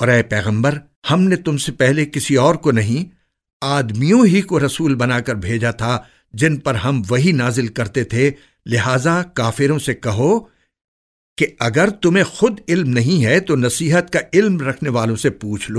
اور اے پیغمبر، ہم نے تم سے پہلے کسی اور کو نہیں آدمیوں ہی کو رسول بنا کر بھیجا تھا، جن پر ہم وہی نازل کرتے تھے۔ لہذا کافروں سے کہو کہ اگر تمہیں خود علم نہیں ہے تو نصیحت کا علم رکھنے والوں سے پوچھ لو۔